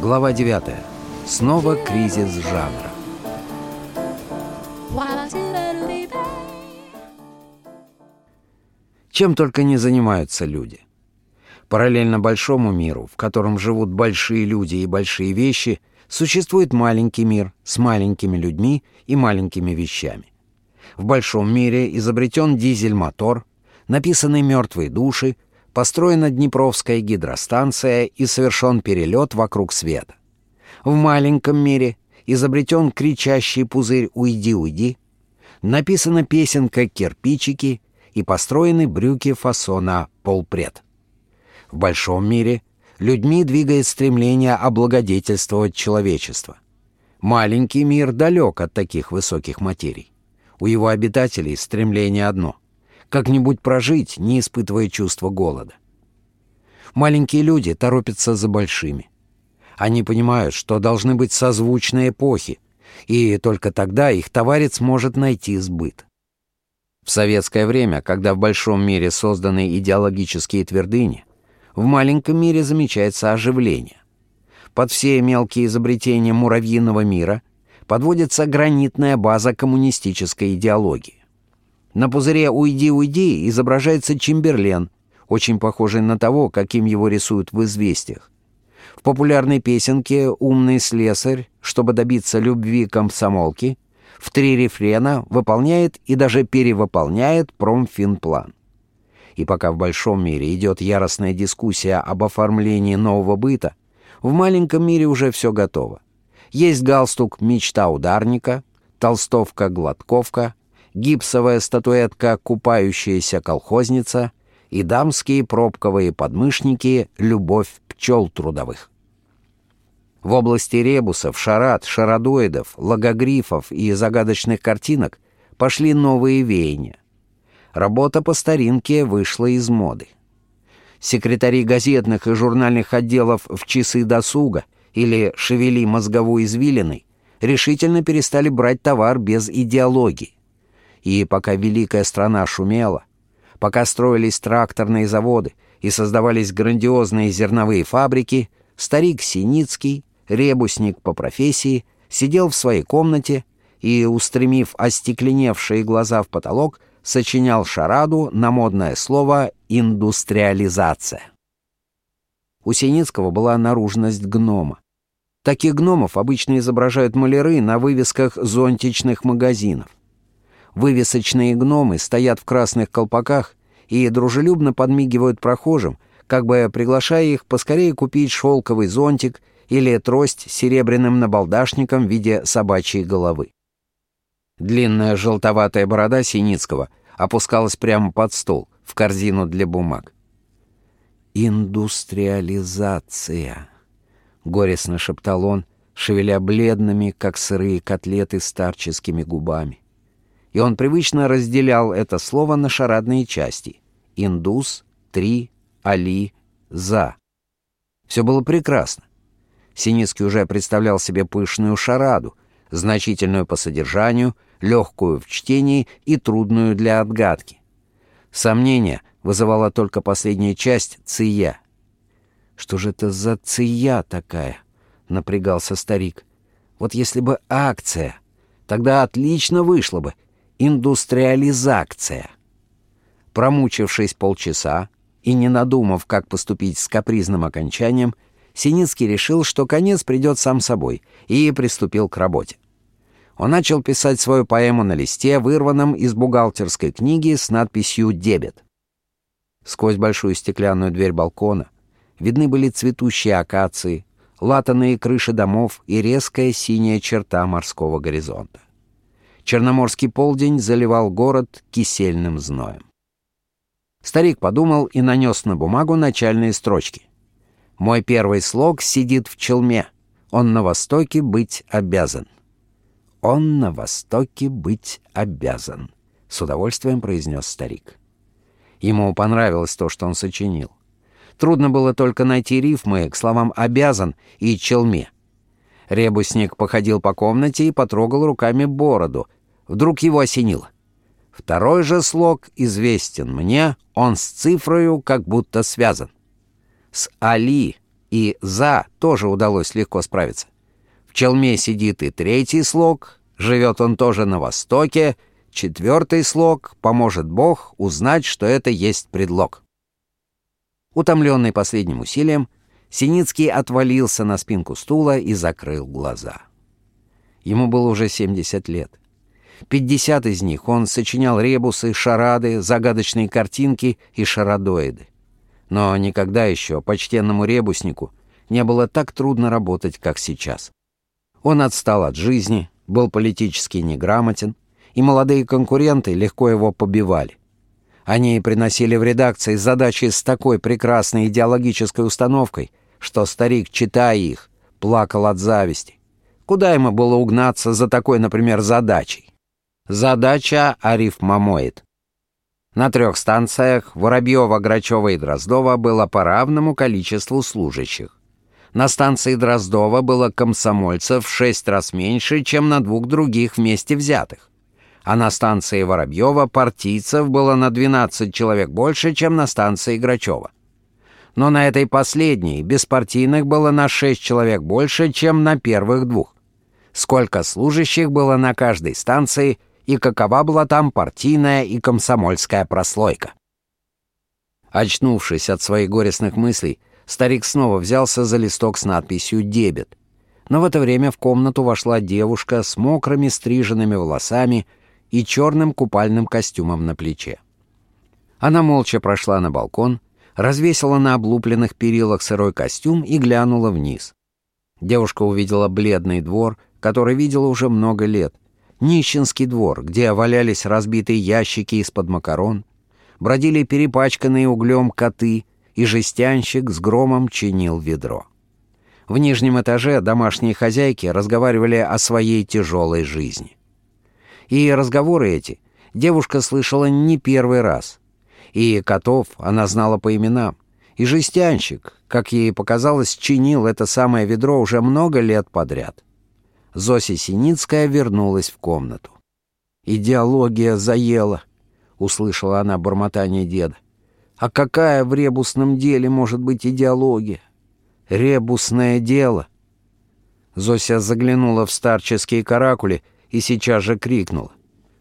Глава 9. Снова кризис жанра. Чем только не занимаются люди. Параллельно большому миру, в котором живут большие люди и большие вещи, существует маленький мир с маленькими людьми и маленькими вещами. В большом мире изобретен дизель-мотор, написаны «Мертвые души», построена Днепровская гидростанция и совершен перелет вокруг света. В маленьком мире изобретен кричащий пузырь «Уйди, уйди», написана песенка «Кирпичики» и построены брюки фасона «Полпред». В большом мире людьми двигает стремление облагодетельствовать человечество. Маленький мир далек от таких высоких материй. У его обитателей стремление одно — как-нибудь прожить, не испытывая чувства голода. Маленькие люди торопятся за большими. Они понимают, что должны быть созвучные эпохи, и только тогда их товарец может найти сбыт. В советское время, когда в большом мире созданы идеологические твердыни, в маленьком мире замечается оживление. Под все мелкие изобретения муравьиного мира подводится гранитная база коммунистической идеологии. На пузыре «Уйди, уйди» изображается Чемберлен, очень похожий на того, каким его рисуют в «Известиях». В популярной песенке «Умный слесарь», чтобы добиться любви комсомолки, в три рефрена выполняет и даже перевыполняет промфинплан. И пока в большом мире идет яростная дискуссия об оформлении нового быта, в маленьком мире уже все готово. Есть галстук «Мечта ударника», толстовка-гладковка, гипсовая статуэтка «Купающаяся колхозница» и дамские пробковые подмышники «Любовь пчел трудовых». В области ребусов, шарат, шарадоидов, логогрифов и загадочных картинок пошли новые веяния. Работа по старинке вышла из моды. Секретари газетных и журнальных отделов в часы досуга или «шевели мозговой извилиной» решительно перестали брать товар без идеологии. И пока великая страна шумела, пока строились тракторные заводы и создавались грандиозные зерновые фабрики, старик Синицкий, ребусник по профессии, сидел в своей комнате и, устремив остекленевшие глаза в потолок, сочинял шараду на модное слово «индустриализация». У Синицкого была наружность гнома. Таких гномов обычно изображают маляры на вывесках зонтичных магазинов. Вывесочные гномы стоят в красных колпаках и дружелюбно подмигивают прохожим, как бы приглашая их поскорее купить шелковый зонтик или трость с серебряным набалдашником в виде собачьей головы. Длинная желтоватая борода Синицкого опускалась прямо под стол, в корзину для бумаг. «Индустриализация», — горестно шептал он, шевеля бледными, как сырые котлеты, старческими губами и он привычно разделял это слово на шарадные части — индус, три, али, за. Все было прекрасно. Синицкий уже представлял себе пышную шараду, значительную по содержанию, легкую в чтении и трудную для отгадки. Сомнение вызывала только последняя часть «ция». «Что же это за ция такая?» — напрягался старик. «Вот если бы акция, тогда отлично вышло бы, индустриализация. Промучившись полчаса и не надумав, как поступить с капризным окончанием, Синицкий решил, что конец придет сам собой, и приступил к работе. Он начал писать свою поэму на листе, вырванном из бухгалтерской книги с надписью «Дебет». Сквозь большую стеклянную дверь балкона видны были цветущие акации, латанные крыши домов и резкая синяя черта морского горизонта. Черноморский полдень заливал город кисельным зноем. Старик подумал и нанес на бумагу начальные строчки. «Мой первый слог сидит в челме. Он на востоке быть обязан». «Он на востоке быть обязан», — с удовольствием произнес старик. Ему понравилось то, что он сочинил. Трудно было только найти рифмы к словам «обязан» и «челме». Ребусник походил по комнате и потрогал руками бороду, Вдруг его осенило. Второй же слог известен мне, он с цифрою как будто связан. С «али» и «за» тоже удалось легко справиться. В челме сидит и третий слог, живет он тоже на востоке, четвертый слог «поможет Бог узнать, что это есть предлог». Утомленный последним усилием, Синицкий отвалился на спинку стула и закрыл глаза. Ему было уже 70 лет. 50 из них он сочинял ребусы, шарады, загадочные картинки и шарадоиды. Но никогда еще почтенному ребуснику не было так трудно работать, как сейчас. Он отстал от жизни, был политически неграмотен, и молодые конкуренты легко его побивали. Они приносили в редакции задачи с такой прекрасной идеологической установкой, что старик, читая их, плакал от зависти. Куда ему было угнаться за такой, например, задачей? Задача арифмомоид. На трех станциях Воробьева, Грачева и Дроздова было по равному количеству служащих. На станции Дроздова было комсомольцев в шесть раз меньше, чем на двух других вместе взятых а на станции Воробьева партийцев было на 12 человек больше, чем на станции Грачева. Но на этой последней беспартийных было на 6 человек больше, чем на первых двух. Сколько служащих было на каждой станции и какова была там партийная и комсомольская прослойка. Очнувшись от своих горестных мыслей, старик снова взялся за листок с надписью «Дебет». Но в это время в комнату вошла девушка с мокрыми стриженными волосами и черным купальным костюмом на плече. Она молча прошла на балкон, развесила на облупленных перилах сырой костюм и глянула вниз. Девушка увидела бледный двор, который видела уже много лет. Нищенский двор, где валялись разбитые ящики из-под макарон, бродили перепачканные углем коты, и жестянщик с громом чинил ведро. В нижнем этаже домашние хозяйки разговаривали о своей тяжелой жизни. И разговоры эти девушка слышала не первый раз. И котов она знала по именам. И жестянщик, как ей показалось, чинил это самое ведро уже много лет подряд. Зося Синицкая вернулась в комнату. «Идеология заела», — услышала она бормотание деда. «А какая в ребусном деле может быть идеология? Ребусное дело». Зося заглянула в старческие каракули — и сейчас же крикнула.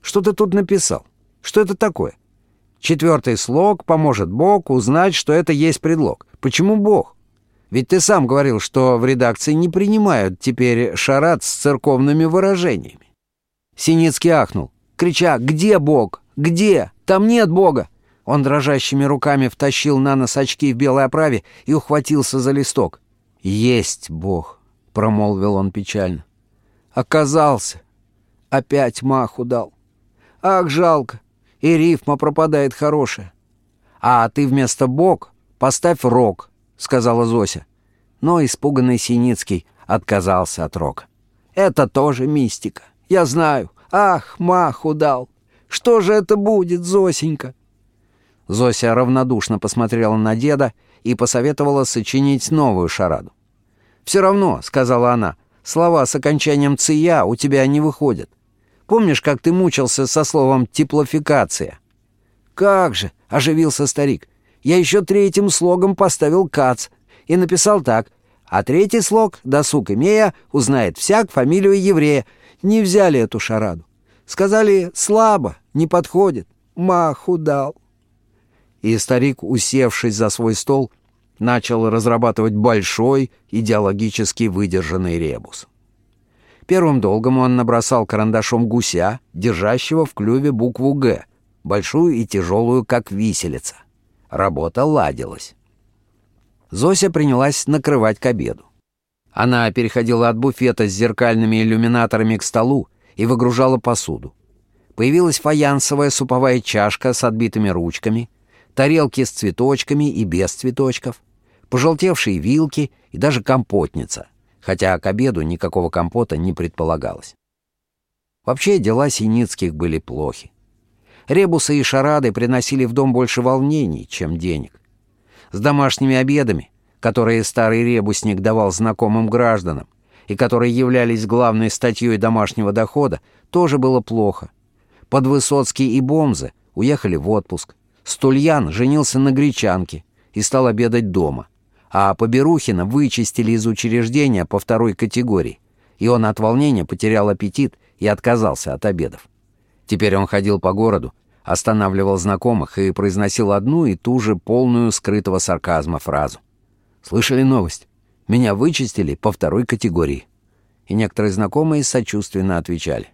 «Что ты тут написал? Что это такое? Четвертый слог поможет Бог узнать, что это есть предлог. Почему Бог? Ведь ты сам говорил, что в редакции не принимают теперь шарат с церковными выражениями». Синицкий ахнул, крича «Где Бог? Где? Там нет Бога!» Он дрожащими руками втащил на нос очки в белой оправе и ухватился за листок. «Есть Бог», — промолвил он печально. «Оказался. Опять маху дал. Ах, жалко. И рифма пропадает хорошая. А ты вместо «бог» поставь «рок», — сказала Зося. Но испуганный Синицкий отказался от рока. Это тоже мистика. Я знаю. Ах, маху дал. Что же это будет, Зосенька? Зося равнодушно посмотрела на деда и посоветовала сочинить новую шараду. «Все равно», — сказала она, — «слова с окончанием «ция» у тебя не выходят. Помнишь, как ты мучился со словом «теплофикация»?» «Как же!» — оживился старик. «Я еще третьим слогом поставил «кац» и написал так. А третий слог, досуг имея, узнает всяк фамилию еврея. Не взяли эту шараду. Сказали «слабо, не подходит». Маху дал». И старик, усевшись за свой стол, начал разрабатывать большой, идеологически выдержанный ребус. Первым долгом он набросал карандашом гуся, держащего в клюве букву «Г», большую и тяжелую, как виселица. Работа ладилась. Зося принялась накрывать к обеду. Она переходила от буфета с зеркальными иллюминаторами к столу и выгружала посуду. Появилась фаянсовая суповая чашка с отбитыми ручками, тарелки с цветочками и без цветочков, пожелтевшие вилки и даже компотница — хотя к обеду никакого компота не предполагалось. Вообще дела Синицких были плохи. Ребусы и шарады приносили в дом больше волнений, чем денег. С домашними обедами, которые старый ребусник давал знакомым гражданам, и которые являлись главной статьей домашнего дохода, тоже было плохо. под Высоцкий и Бомзы уехали в отпуск. Стульян женился на гречанке и стал обедать дома. А Поберухина вычистили из учреждения по второй категории, и он от волнения потерял аппетит и отказался от обедов. Теперь он ходил по городу, останавливал знакомых и произносил одну и ту же полную скрытого сарказма фразу. «Слышали новость? Меня вычистили по второй категории». И некоторые знакомые сочувственно отвечали.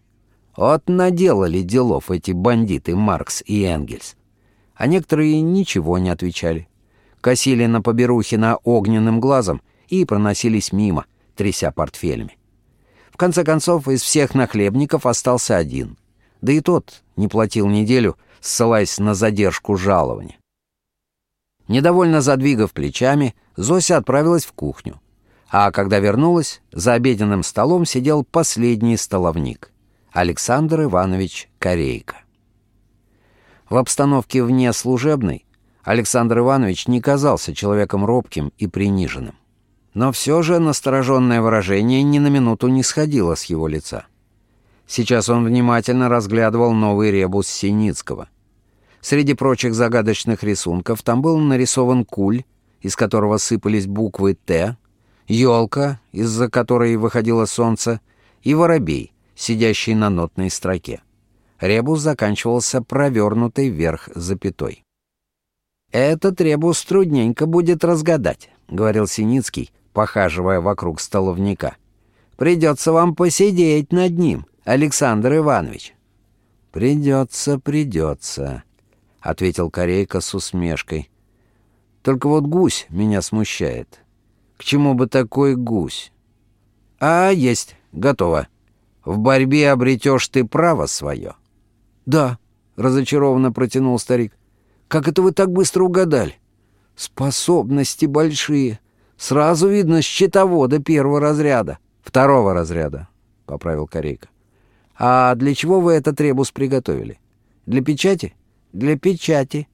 «Вот наделали делов эти бандиты Маркс и Энгельс». А некоторые ничего не отвечали. Косили на Поберухина огненным глазом и проносились мимо, тряся портфелями. В конце концов, из всех нахлебников остался один — да и тот не платил неделю, ссылаясь на задержку жалования. Недовольно задвигав плечами, Зося отправилась в кухню. А когда вернулась, за обеденным столом сидел последний столовник — Александр Иванович Корейко. В обстановке вне служебной Александр Иванович не казался человеком робким и приниженным. Но все же настороженное выражение ни на минуту не сходило с его лица. Сейчас он внимательно разглядывал новый ребус Синицкого. Среди прочих загадочных рисунков там был нарисован куль, из которого сыпались буквы «Т», елка, из-за которой выходило солнце, и воробей, сидящий на нотной строке. Ребус заканчивался провернутой вверх запятой. «Этот ребус трудненько будет разгадать», — говорил Синицкий, похаживая вокруг столовника. «Придется вам посидеть над ним, Александр Иванович». «Придется, придется», — ответил Корейка с усмешкой. «Только вот гусь меня смущает. К чему бы такой гусь?» «А, есть, готово. В борьбе обретешь ты право свое». «Да», — разочарованно протянул старик. «Как это вы так быстро угадали?» «Способности большие. Сразу видно счетовода первого разряда». «Второго разряда», — поправил Корейка. «А для чего вы этот ребус приготовили? Для печати?» «Для печати».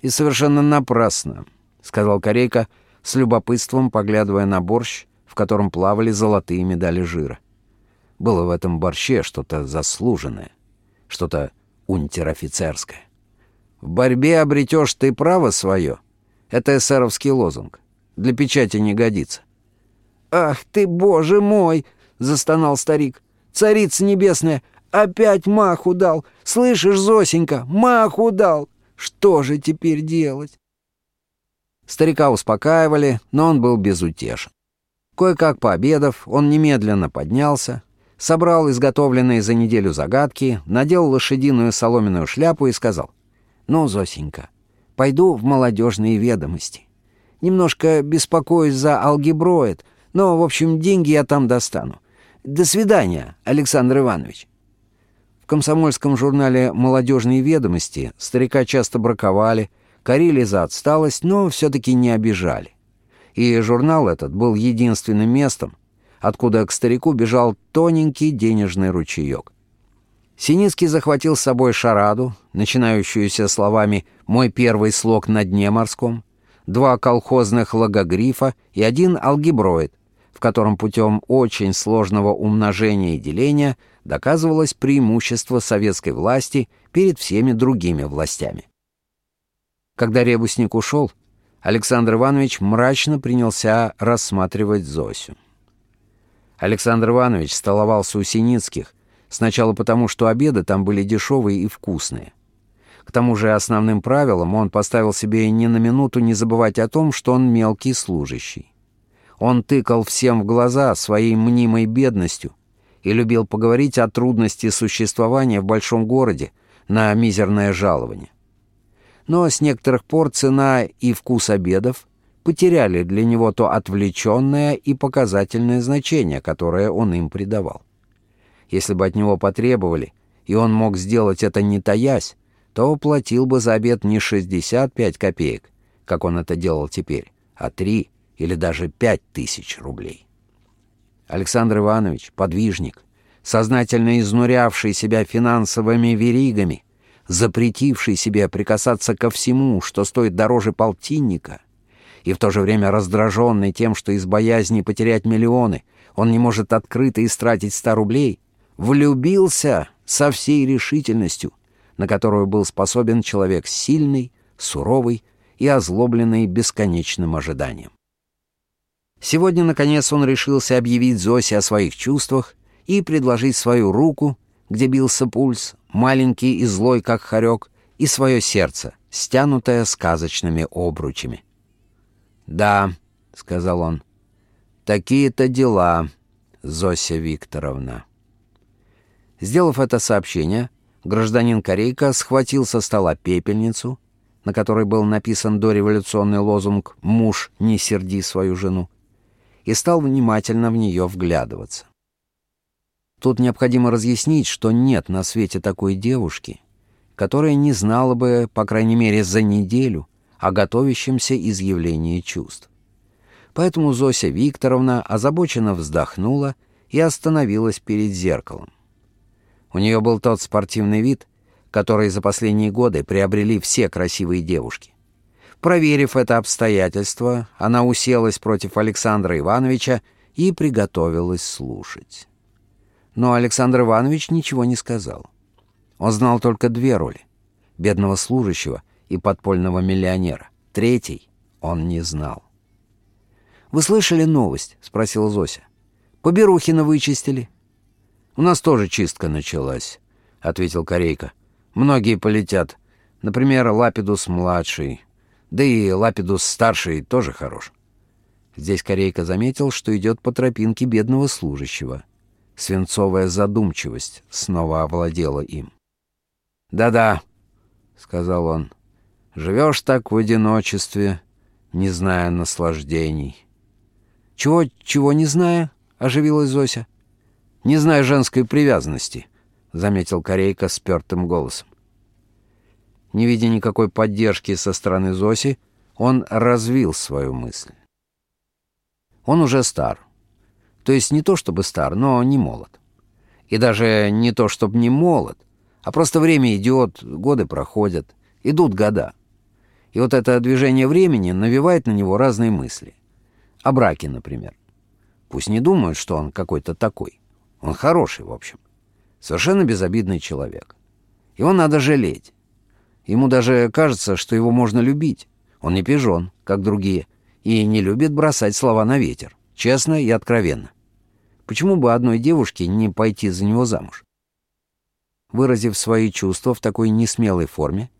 «И совершенно напрасно», — сказал Корейка, с любопытством поглядывая на борщ, в котором плавали золотые медали жира. Было в этом борще что-то заслуженное, что-то унтер-офицерское. «В борьбе обретешь ты право свое» — это эсеровский лозунг. Для печати не годится. «Ах ты, боже мой!» — застонал старик. Царица небесная, опять маху дал. Слышишь, Зосенька, маху дал. Что же теперь делать? Старика успокаивали, но он был безутешен. Кое-как пообедав, он немедленно поднялся, собрал изготовленные за неделю загадки, надел лошадиную соломенную шляпу и сказал, «Ну, Зосенька, пойду в молодежные ведомости. Немножко беспокоюсь за алгеброид, но, в общем, деньги я там достану. До свидания, Александр Иванович. В комсомольском журнале «Молодежные ведомости» старика часто браковали, корили за отсталость, но все-таки не обижали. И журнал этот был единственным местом, откуда к старику бежал тоненький денежный ручеек. Синицкий захватил с собой шараду, начинающуюся словами «Мой первый слог на дне морском», два колхозных логогрифа и один алгеброид, котором путем очень сложного умножения и деления доказывалось преимущество советской власти перед всеми другими властями. Когда ребусник ушел, Александр Иванович мрачно принялся рассматривать Зосю. Александр Иванович столовался у Синицких, сначала потому, что обеды там были дешевые и вкусные. К тому же основным правилом он поставил себе ни на минуту не забывать о том, что он мелкий служащий. Он тыкал всем в глаза своей мнимой бедностью и любил поговорить о трудности существования в большом городе на мизерное жалование. Но с некоторых пор цена и вкус обедов потеряли для него то отвлеченное и показательное значение, которое он им придавал. Если бы от него потребовали, и он мог сделать это не таясь, то платил бы за обед не 65 копеек, как он это делал теперь, а 3 или даже пять тысяч рублей. Александр Иванович, подвижник, сознательно изнурявший себя финансовыми веригами, запретивший себе прикасаться ко всему, что стоит дороже полтинника, и в то же время раздраженный тем, что из боязни потерять миллионы он не может открыто истратить ста рублей, влюбился со всей решительностью, на которую был способен человек сильный, суровый и озлобленный бесконечным ожиданием. Сегодня, наконец, он решился объявить Зосе о своих чувствах и предложить свою руку, где бился пульс, маленький и злой, как хорек, и свое сердце, стянутое сказочными обручами. «Да», — сказал он, — «такие-то дела, Зося Викторовна». Сделав это сообщение, гражданин Корейка схватил со стола пепельницу, на которой был написан дореволюционный лозунг «Муж, не серди свою жену», и стал внимательно в нее вглядываться. Тут необходимо разъяснить, что нет на свете такой девушки, которая не знала бы, по крайней мере, за неделю о готовящемся изъявлении чувств. Поэтому Зося Викторовна озабоченно вздохнула и остановилась перед зеркалом. У нее был тот спортивный вид, который за последние годы приобрели все красивые девушки. Проверив это обстоятельство, она уселась против Александра Ивановича и приготовилась слушать. Но Александр Иванович ничего не сказал. Он знал только две роли — бедного служащего и подпольного миллионера. Третий он не знал. «Вы слышали новость?» — спросила Зося. «Поберухина вычистили». «У нас тоже чистка началась», — ответил Корейка. «Многие полетят. Например, Лапидус-младший, да и Лапидус-старший тоже хорош». Здесь Корейка заметил, что идет по тропинке бедного служащего. Свинцовая задумчивость снова овладела им. «Да-да», — сказал он, — «живешь так в одиночестве, не зная наслаждений». «Чего, чего не зная?» — оживилась Зося. «Не зная женской привязанности», — заметил Корейка спертым голосом. Не видя никакой поддержки со стороны Зоси, он развил свою мысль. Он уже стар. То есть не то чтобы стар, но не молод. И даже не то чтобы не молод — а просто время идет, годы проходят, идут года. И вот это движение времени навевает на него разные мысли. О браке, например. Пусть не думают, что он какой-то такой. Он хороший, в общем. Совершенно безобидный человек. Его надо жалеть. Ему даже кажется, что его можно любить. Он не пижон, как другие, и не любит бросать слова на ветер, честно и откровенно. Почему бы одной девушке не пойти за него замуж? Выразив свои чувства в такой несмелой форме,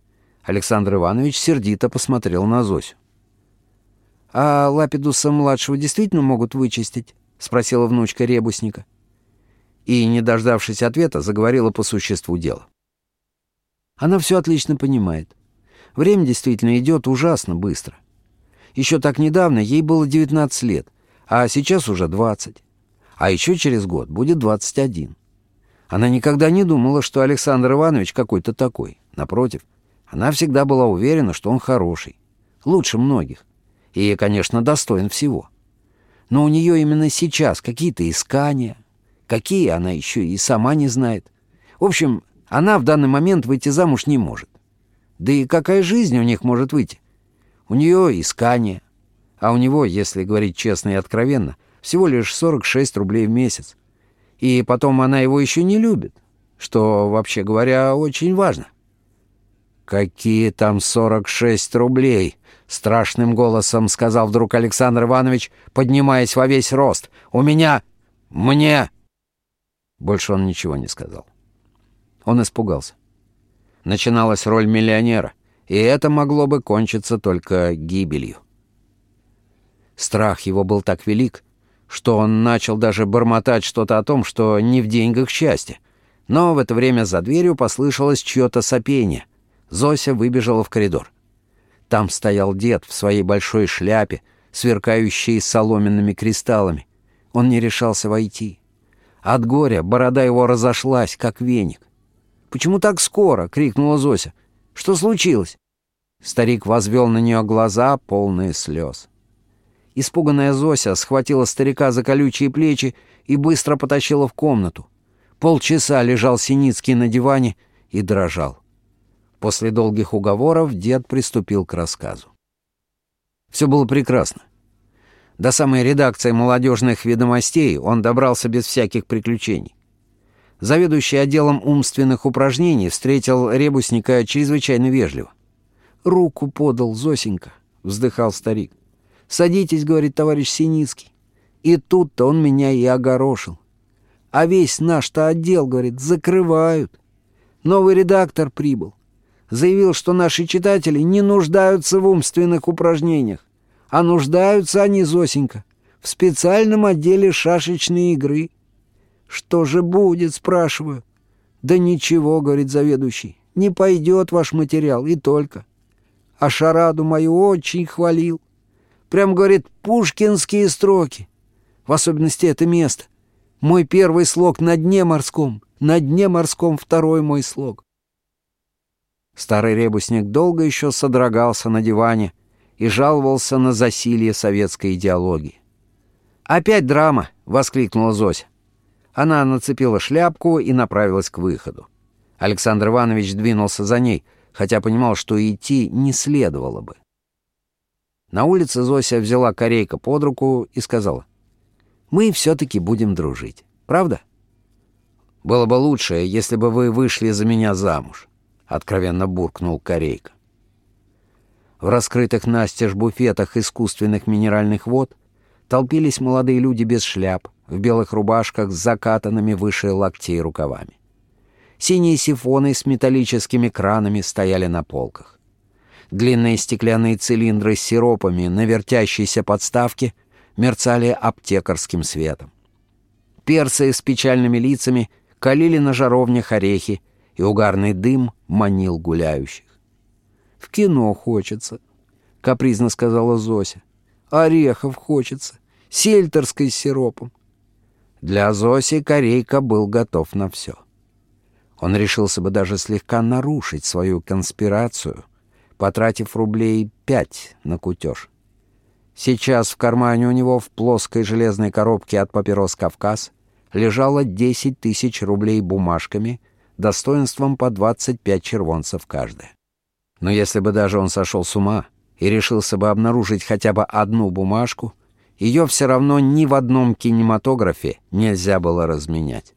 Александр Иванович сердито посмотрел на Зосю. «А Лапидуса-младшего действительно могут вычистить?» — спросила внучка ребусника. И, не дождавшись ответа, заговорила по существу дела. Она все отлично понимает. Время действительно идет ужасно быстро. Еще так недавно ей было 19 лет, а сейчас уже 20. А еще через год будет 21. Она никогда не думала, что Александр Иванович какой-то такой. Напротив, она всегда была уверена, что он хороший, лучше многих. И, конечно, достоин всего. Но у нее именно сейчас какие-то искания, какие она еще и сама не знает. В общем, она в данный момент выйти замуж не может. Да и какая жизнь у них может выйти? У нее искания, а у него, если говорить честно и откровенно, всего лишь 46 рублей в месяц. И потом она его еще не любит, что, вообще говоря, очень важно. «Какие там сорок шесть рублей?» — страшным голосом сказал вдруг Александр Иванович, поднимаясь во весь рост. «У меня... мне...» Больше он ничего не сказал. Он испугался. Начиналась роль миллионера, и это могло бы кончиться только гибелью. Страх его был так велик, что он начал даже бормотать что-то о том, что не в деньгах счастье. Но в это время за дверью послышалось чье-то сопение. Зося выбежала в коридор. Там стоял дед в своей большой шляпе, сверкающей соломенными кристаллами. Он не решался войти. От горя борода его разошлась, как веник. «Почему так скоро?» — крикнула Зося. «Что случилось?» Старик возвел на нее глаза, полные слез. Испуганная Зося схватила старика за колючие плечи и быстро потащила в комнату. Полчаса лежал Синицкий на диване и дрожал. После долгих уговоров дед приступил к рассказу. Все было прекрасно. До самой редакции молодежных ведомостей он добрался без всяких приключений. Заведующий отделом умственных упражнений встретил ребусника чрезвычайно вежливо. «Руку подал, Зосенька», — вздыхал старик. «Садитесь», — говорит товарищ Синицкий. И тут-то он меня и огорошил. А весь наш-то отдел, говорит, закрывают. Новый редактор прибыл. Заявил, что наши читатели не нуждаются в умственных упражнениях, а нуждаются они, Зосенька, в специальном отделе шашечной игры. Что же будет, спрашиваю. Да ничего, говорит заведующий, не пойдет ваш материал, и только. А шараду мою очень хвалил. Прям, говорит, пушкинские строки. В особенности это место. Мой первый слог на дне морском, на дне морском второй мой слог. Старый ребусник долго еще содрогался на диване и жаловался на засилье советской идеологии. «Опять драма!» — воскликнула Зося. Она нацепила шляпку и направилась к выходу. Александр Иванович двинулся за ней, хотя понимал, что идти не следовало бы. На улице Зося взяла корейка под руку и сказала, «Мы все-таки будем дружить, правда?» «Было бы лучше, если бы вы вышли за меня замуж», — откровенно буркнул корейка. В раскрытых настежь буфетах искусственных минеральных вод толпились молодые люди без шляп, в белых рубашках с закатанными выше локтей рукавами. Синие сифоны с металлическими кранами стояли на полках. Длинные стеклянные цилиндры с сиропами на вертящейся подставке мерцали аптекарским светом. Перцы с печальными лицами калили на жаровнях орехи, и угарный дым манил гуляющих. «В кино хочется», — капризно сказала Зося. «Орехов хочется, сельтерской сиропом. Для Зоси Корейка был готов на все. Он решился бы даже слегка нарушить свою конспирацию, потратив рублей пять на кутеж. Сейчас в кармане у него в плоской железной коробке от папирос «Кавказ» лежало 10 тысяч рублей бумажками, достоинством по 25 червонцев каждая. Но если бы даже он сошел с ума и решился бы обнаружить хотя бы одну бумажку — ее все равно ни в одном кинематографе нельзя было разменять.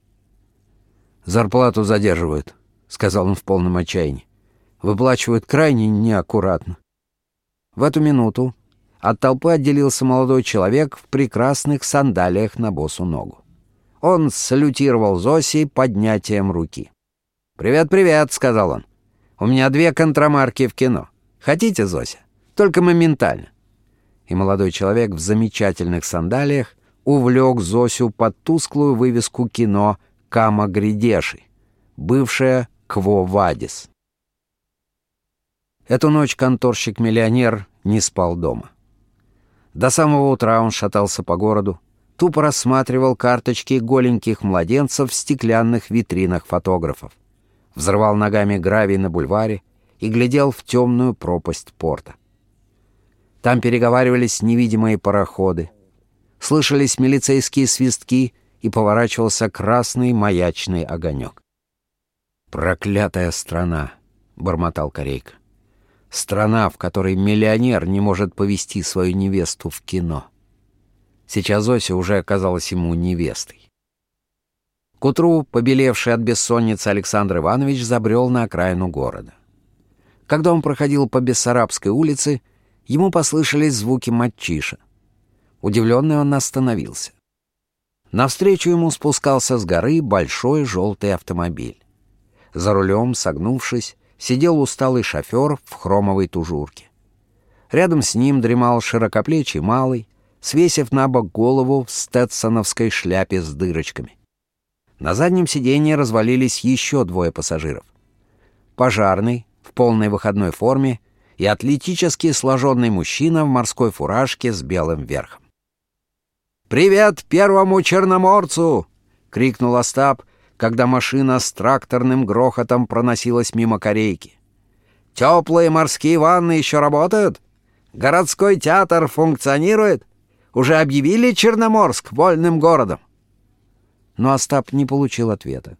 «Зарплату задерживают», — сказал он в полном отчаянии. «Выплачивают крайне неаккуратно». В эту минуту от толпы отделился молодой человек в прекрасных сандалиях на босу ногу. Он салютировал Зоси поднятием руки. «Привет-привет», — сказал он. «У меня две контрамарки в кино. Хотите, Зося? Только моментально и молодой человек в замечательных сандалиях увлек Зосю под тусклую вывеску кино «Кама Гридеши», бывшая «Кво Вадис». Эту ночь конторщик-миллионер не спал дома. До самого утра он шатался по городу, тупо рассматривал карточки голеньких младенцев в стеклянных витринах фотографов, взрывал ногами гравий на бульваре и глядел в темную пропасть порта. Там переговаривались невидимые пароходы. Слышались милицейские свистки, и поворачивался красный маячный огонек. «Проклятая страна!» — бормотал Корейка. «Страна, в которой миллионер не может повести свою невесту в кино». Сейчас Зося уже оказалась ему невестой. К утру, побелевший от бессонницы Александр Иванович забрел на окраину города. Когда он проходил по Бессарабской улице, ему послышались звуки матчиша. Удивленный он остановился. Навстречу ему спускался с горы большой желтый автомобиль. За рулем, согнувшись, сидел усталый шофер в хромовой тужурке. Рядом с ним дремал широкоплечий малый, свесив на бок голову в стетсоновской шляпе с дырочками. На заднем сиденье развалились еще двое пассажиров. Пожарный в полной выходной форме и атлетически сложенный мужчина в морской фуражке с белым верхом. «Привет первому черноморцу!» — крикнул Остап, когда машина с тракторным грохотом проносилась мимо корейки. «Теплые морские ванны еще работают? Городской театр функционирует? Уже объявили Черноморск вольным городом?» Но Остап не получил ответа.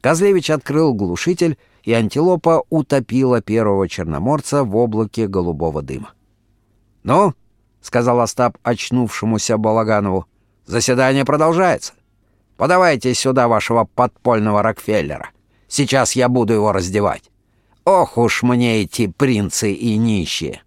Козлевич открыл глушитель и антилопа утопила первого черноморца в облаке голубого дыма. «Ну?» — сказал Остап очнувшемуся Балаганову. «Заседание продолжается. Подавайте сюда вашего подпольного Рокфеллера. Сейчас я буду его раздевать. Ох уж мне эти принцы и нищие!»